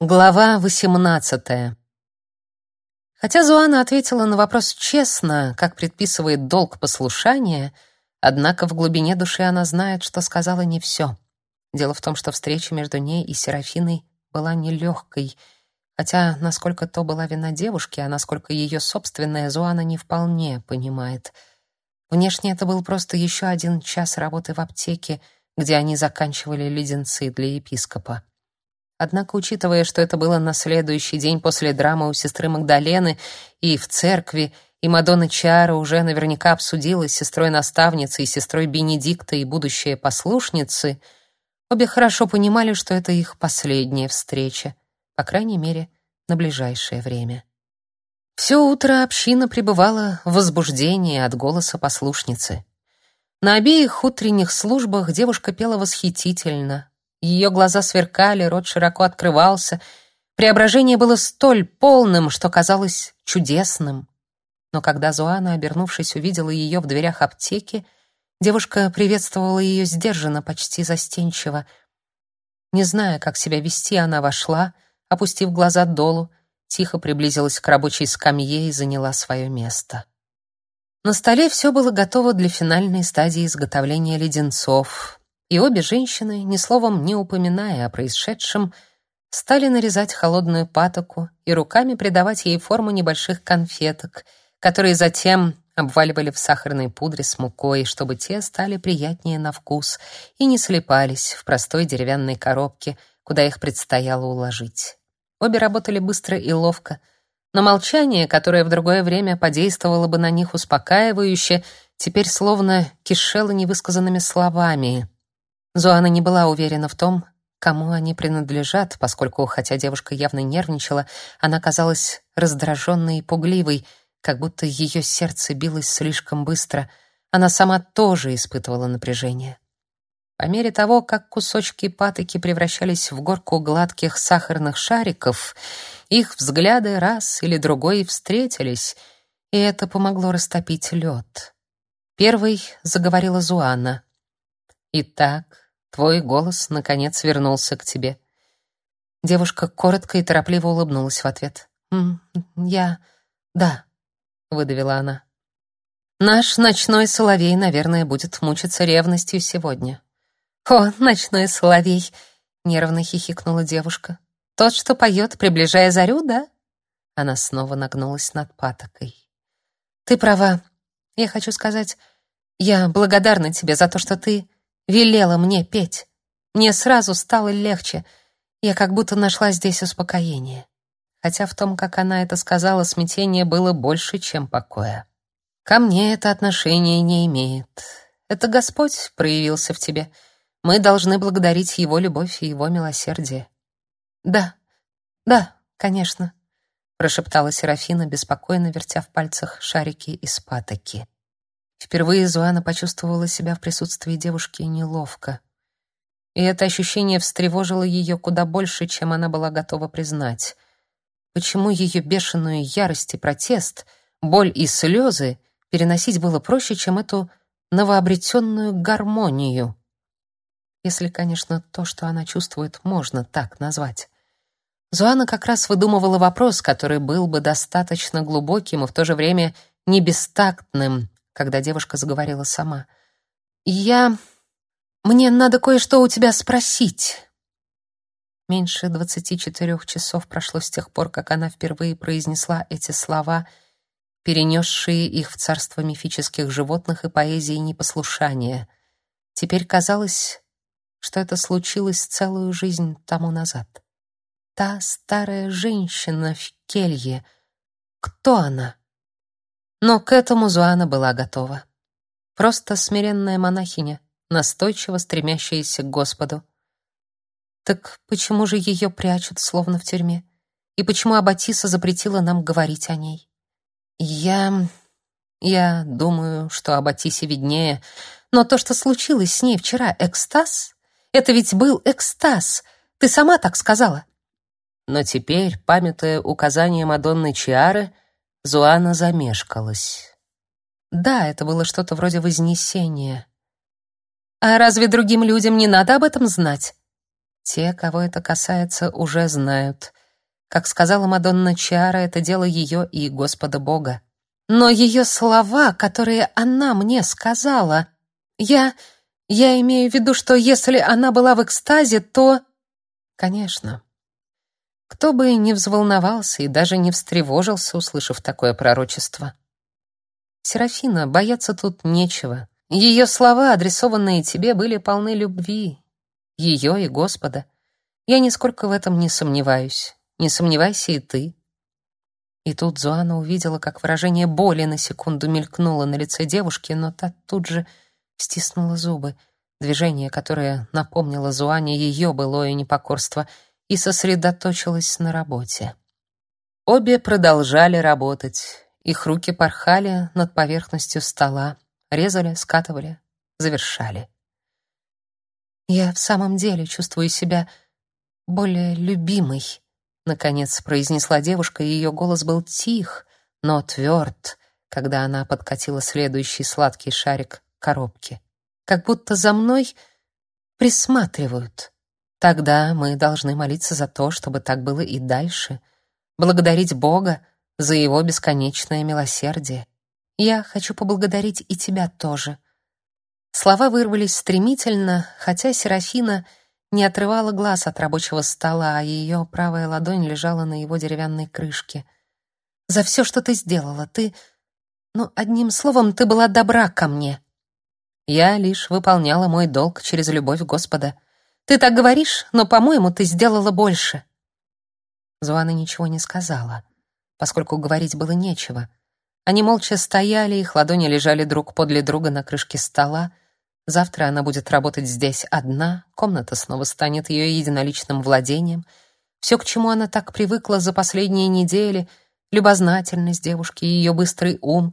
Глава 18. Хотя Зуана ответила на вопрос честно, как предписывает долг послушания, однако в глубине души она знает, что сказала не все. Дело в том, что встреча между ней и Серафиной была нелегкой, хотя насколько то была вина девушки, а насколько ее собственная Зуана не вполне понимает. Внешне это был просто еще один час работы в аптеке, где они заканчивали леденцы для епископа. Однако, учитывая, что это было на следующий день после драмы у сестры Магдалены и в церкви, и Мадонна Чара уже наверняка обсудила с сестрой-наставницей и сестрой Бенедикта и будущей послушницы, обе хорошо понимали, что это их последняя встреча, по крайней мере, на ближайшее время. Все утро община пребывала в возбуждении от голоса послушницы. На обеих утренних службах девушка пела восхитительно, ее глаза сверкали, рот широко открывался. Преображение было столь полным, что казалось чудесным. Но когда Зуана, обернувшись, увидела ее в дверях аптеки, девушка приветствовала ее сдержанно, почти застенчиво. Не зная, как себя вести, она вошла, опустив глаза долу, тихо приблизилась к рабочей скамье и заняла свое место. На столе все было готово для финальной стадии изготовления леденцов, и обе женщины, ни словом не упоминая о происшедшем, стали нарезать холодную патоку и руками придавать ей форму небольших конфеток, которые затем обваливали в сахарной пудре с мукой, чтобы те стали приятнее на вкус и не слипались в простой деревянной коробке, куда их предстояло уложить. Обе работали быстро и ловко, но молчание, которое в другое время подействовало бы на них успокаивающе, теперь словно кишело невысказанными словами — Зоана не была уверена в том, кому они принадлежат, поскольку, хотя девушка явно нервничала, она казалась раздраженной и пугливой, как будто ее сердце билось слишком быстро. Она сама тоже испытывала напряжение. По мере того, как кусочки патоки превращались в горку гладких сахарных шариков, их взгляды раз или другой встретились, и это помогло растопить лед. Первой заговорила Зуана. «Итак, Твой голос наконец вернулся к тебе. Девушка коротко и торопливо улыбнулась в ответ. «М я да», выдавила она. Наш ночной соловей, наверное, будет мучиться ревностью сегодня. О, ночной соловей, нервно хихикнула девушка. Тот, что поет, приближая зарю, да? Она снова нагнулась над патокой. Ты права. Я хочу сказать, я благодарна тебе за то, что ты велела мне петь. Мне сразу стало легче. Я как будто нашла здесь успокоение. Хотя в том, как она это сказала, смятение было больше, чем покоя. Ко мне это отношение не имеет. Это Господь проявился в тебе. Мы должны благодарить его любовь и его милосердие. Да. Да, конечно, прошептала Серафина, беспокойно вертя в пальцах шарики из патоки. Впервые Зуана почувствовала себя в присутствии девушки неловко. И это ощущение встревожило ее куда больше, чем она была готова признать. Почему ее бешеную ярость и протест, боль и слезы переносить было проще, чем эту новообретенную гармонию? Если, конечно, то, что она чувствует, можно так назвать. Зуана как раз выдумывала вопрос, который был бы достаточно глубоким и в то же время не бестактным, когда девушка заговорила сама. «Я... Мне надо кое-что у тебя спросить». Меньше двадцати четырех часов прошло с тех пор, как она впервые произнесла эти слова, перенесшие их в царство мифических животных и поэзии непослушания. Теперь казалось, что это случилось целую жизнь тому назад. Та старая женщина в келье. Кто она? Но к этому Зуана была готова. Просто смиренная монахиня, настойчиво стремящаяся к Господу. Так почему же ее прячут, словно в тюрьме? И почему Аббатиса запретила нам говорить о ней? Я... я думаю, что Аббатисе виднее. Но то, что случилось с ней вчера, экстаз? Это ведь был экстаз. Ты сама так сказала. Но теперь, памятуя указания Мадонны Чиары, Зуана замешкалась. Да, это было что-то вроде вознесения. А разве другим людям не надо об этом знать? Те, кого это касается, уже знают. Как сказала Мадонна Чара, это дело ее и Господа Бога. Но ее слова, которые она мне сказала, я... я имею в виду, что если она была в экстазе, то... Конечно. Кто бы и не взволновался и даже не встревожился, услышав такое пророчество. Серафина, бояться тут нечего. Ее слова, адресованные тебе, были полны любви. Ее и Господа. Я нисколько в этом не сомневаюсь. Не сомневайся и ты. И тут Зуана увидела, как выражение боли на секунду мелькнуло на лице девушки, но та тут же стиснула зубы. Движение, которое напомнило Зуане ее былое непокорство, и сосредоточилась на работе. Обе продолжали работать. Их руки порхали над поверхностью стола, резали, скатывали, завершали. «Я в самом деле чувствую себя более любимой», наконец произнесла девушка, и ее голос был тих, но тверд, когда она подкатила следующий сладкий шарик коробки. Как будто за мной присматривают. Тогда мы должны молиться за то, чтобы так было и дальше, благодарить Бога за его бесконечное милосердие. Я хочу поблагодарить и тебя тоже. Слова вырвались стремительно, хотя Серафина не отрывала глаз от рабочего стола, а ее правая ладонь лежала на его деревянной крышке. «За все, что ты сделала, ты... Ну, одним словом, ты была добра ко мне». «Я лишь выполняла мой долг через любовь Господа. Ты так говоришь, но, по-моему, ты сделала больше». Зуана ничего не сказала, поскольку говорить было нечего. Они молча стояли, их ладони лежали друг подле друга на крышке стола, Завтра она будет работать здесь одна, комната снова станет ее единоличным владением. Все, к чему она так привыкла за последние недели, любознательность девушки, ее быстрый ум,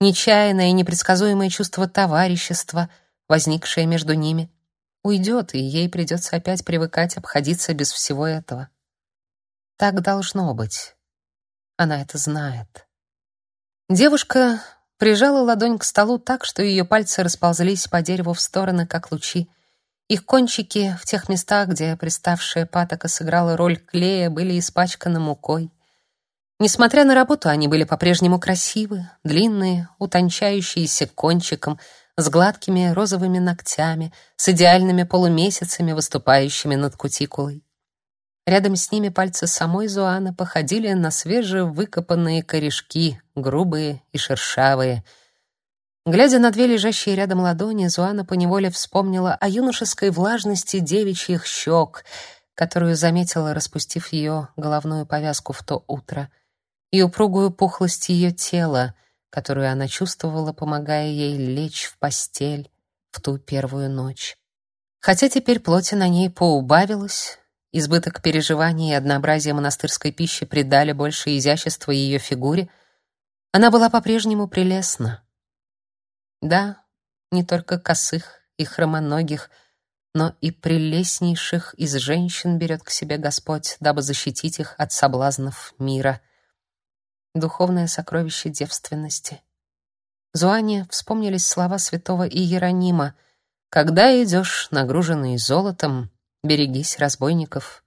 нечаянное и непредсказуемое чувство товарищества, возникшее между ними, уйдет, и ей придется опять привыкать обходиться без всего этого. Так должно быть. Она это знает. Девушка прижала ладонь к столу так, что ее пальцы расползлись по дереву в стороны, как лучи. Их кончики в тех местах, где приставшая патока сыграла роль клея, были испачканы мукой. Несмотря на работу, они были по-прежнему красивы, длинные, утончающиеся кончиком, с гладкими розовыми ногтями, с идеальными полумесяцами, выступающими над кутикулой. Рядом с ними пальцы самой Зуаны походили на свежевыкопанные корешки, грубые и шершавые. Глядя на две лежащие рядом ладони, Зуана поневоле вспомнила о юношеской влажности девичьих щек, которую заметила, распустив ее головную повязку в то утро, и упругую пухлость ее тела, которую она чувствовала, помогая ей лечь в постель в ту первую ночь. Хотя теперь плоти на ней поубавилось, Избыток переживаний и однообразие монастырской пищи придали больше изящества ее фигуре. Она была по-прежнему прелестна. Да, не только косых и хромоногих, но и прелестнейших из женщин берет к себе Господь, дабы защитить их от соблазнов мира. Духовное сокровище девственности. Зуане вспомнились слова святого Иеронима: "Когда идешь нагруженный золотом, Берегись разбойников.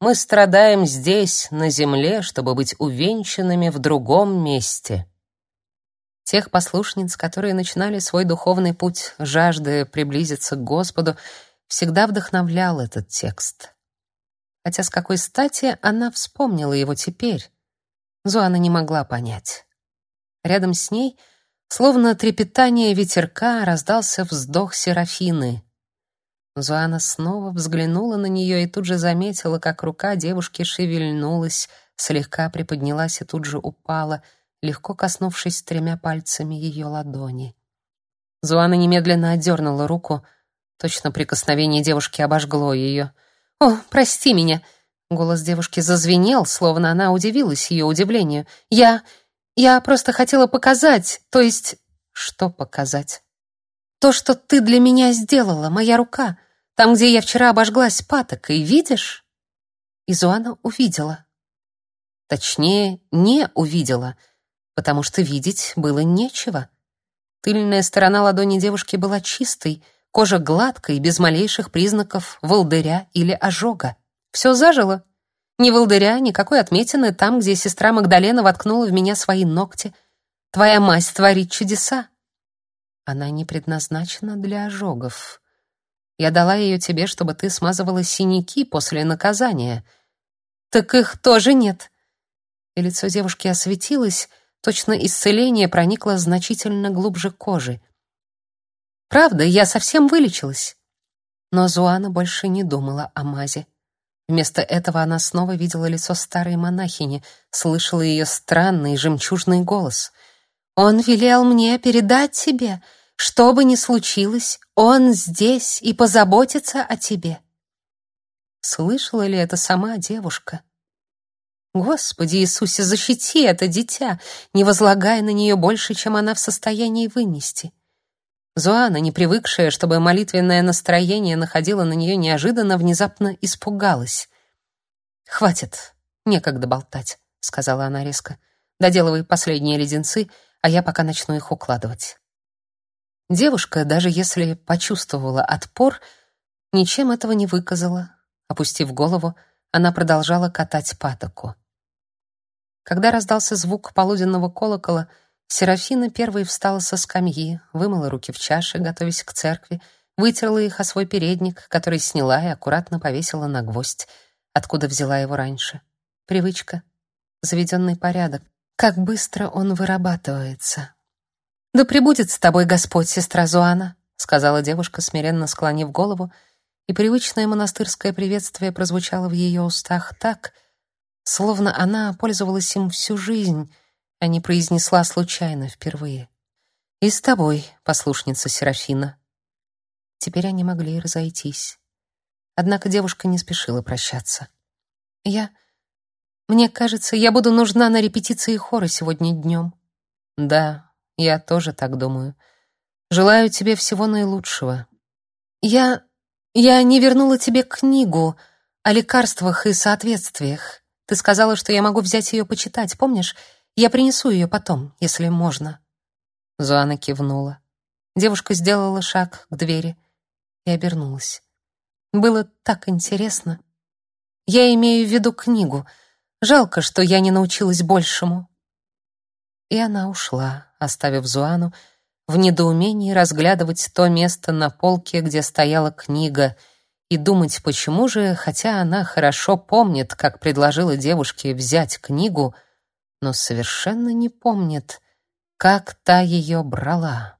Мы страдаем здесь, на земле, чтобы быть увенчанными в другом месте. Тех послушниц, которые начинали свой духовный путь, жаждая приблизиться к Господу, всегда вдохновлял этот текст. Хотя с какой стати она вспомнила его теперь, Зуана не могла понять. Рядом с ней, словно трепетание ветерка, раздался вздох Серафины. Зуана снова взглянула на нее и тут же заметила, как рука девушки шевельнулась, слегка приподнялась и тут же упала, легко коснувшись тремя пальцами ее ладони. Зуана немедленно отдернула руку. Точно прикосновение девушки обожгло ее. «О, прости меня!» Голос девушки зазвенел, словно она удивилась ее удивлению. «Я... я просто хотела показать, то есть...» «Что показать?» То, что ты для меня сделала, моя рука, там, где я вчера обожглась патокой, видишь? Изуана увидела. Точнее, не увидела, потому что видеть было нечего. Тыльная сторона ладони девушки была чистой, Кожа гладкая, без малейших признаков волдыря или ожога. Все зажило. Ни волдыря, никакой отметины там, где сестра Магдалена воткнула в меня свои ногти. Твоя мазь творит чудеса. Она не предназначена для ожогов. Я дала ее тебе, чтобы ты смазывала синяки после наказания. Так их тоже нет. И лицо девушки осветилось, точно исцеление проникло значительно глубже кожи. Правда, я совсем вылечилась. Но Зуана больше не думала о мазе. Вместо этого она снова видела лицо старой монахини, слышала ее странный жемчужный голос. «Он велел мне передать тебе, что бы ни случилось, он здесь и позаботится о тебе». Слышала ли это сама девушка? Господи Иисусе, защити это дитя, не возлагая на нее больше, чем она в состоянии вынести. Зоана, не привыкшая, чтобы молитвенное настроение находило на нее неожиданно, внезапно испугалась. «Хватит, некогда болтать», — сказала она резко. «Доделывай последние леденцы, а я пока начну их укладывать». Девушка, даже если почувствовала отпор, ничем этого не выказала. Опустив голову, она продолжала катать патоку. Когда раздался звук полуденного колокола, Серафина первой встала со скамьи, вымыла руки в чаше, готовясь к церкви, вытерла их о свой передник, который сняла и аккуратно повесила на гвоздь, откуда взяла его раньше. Привычка, заведенный порядок. Как быстро он вырабатывается. «Да пребудет с тобой Господь, сестра Зуана», — сказала девушка, смиренно склонив голову, и привычное монастырское приветствие прозвучало в ее устах так, словно она пользовалась им всю жизнь, а не произнесла случайно впервые. «И с тобой, послушница Серафина». Теперь они могли разойтись. Однако девушка не спешила прощаться. «Я... Мне кажется, я буду нужна на репетиции хора сегодня днем». «Да, я тоже так думаю. Желаю тебе всего наилучшего». «Я... я не вернула тебе книгу о лекарствах и соответствиях. Ты сказала, что я могу взять ее почитать, помнишь? Я принесу ее потом, если можно. Зоана кивнула. Девушка сделала шаг к двери и обернулась. Было так интересно. Я имею в виду книгу. Жалко, что я не научилась большему. И она ушла, оставив Зуану в недоумении разглядывать то место на полке, где стояла книга, и думать, почему же, хотя она хорошо помнит, как предложила девушке взять книгу, но совершенно не помнит, как та ее брала.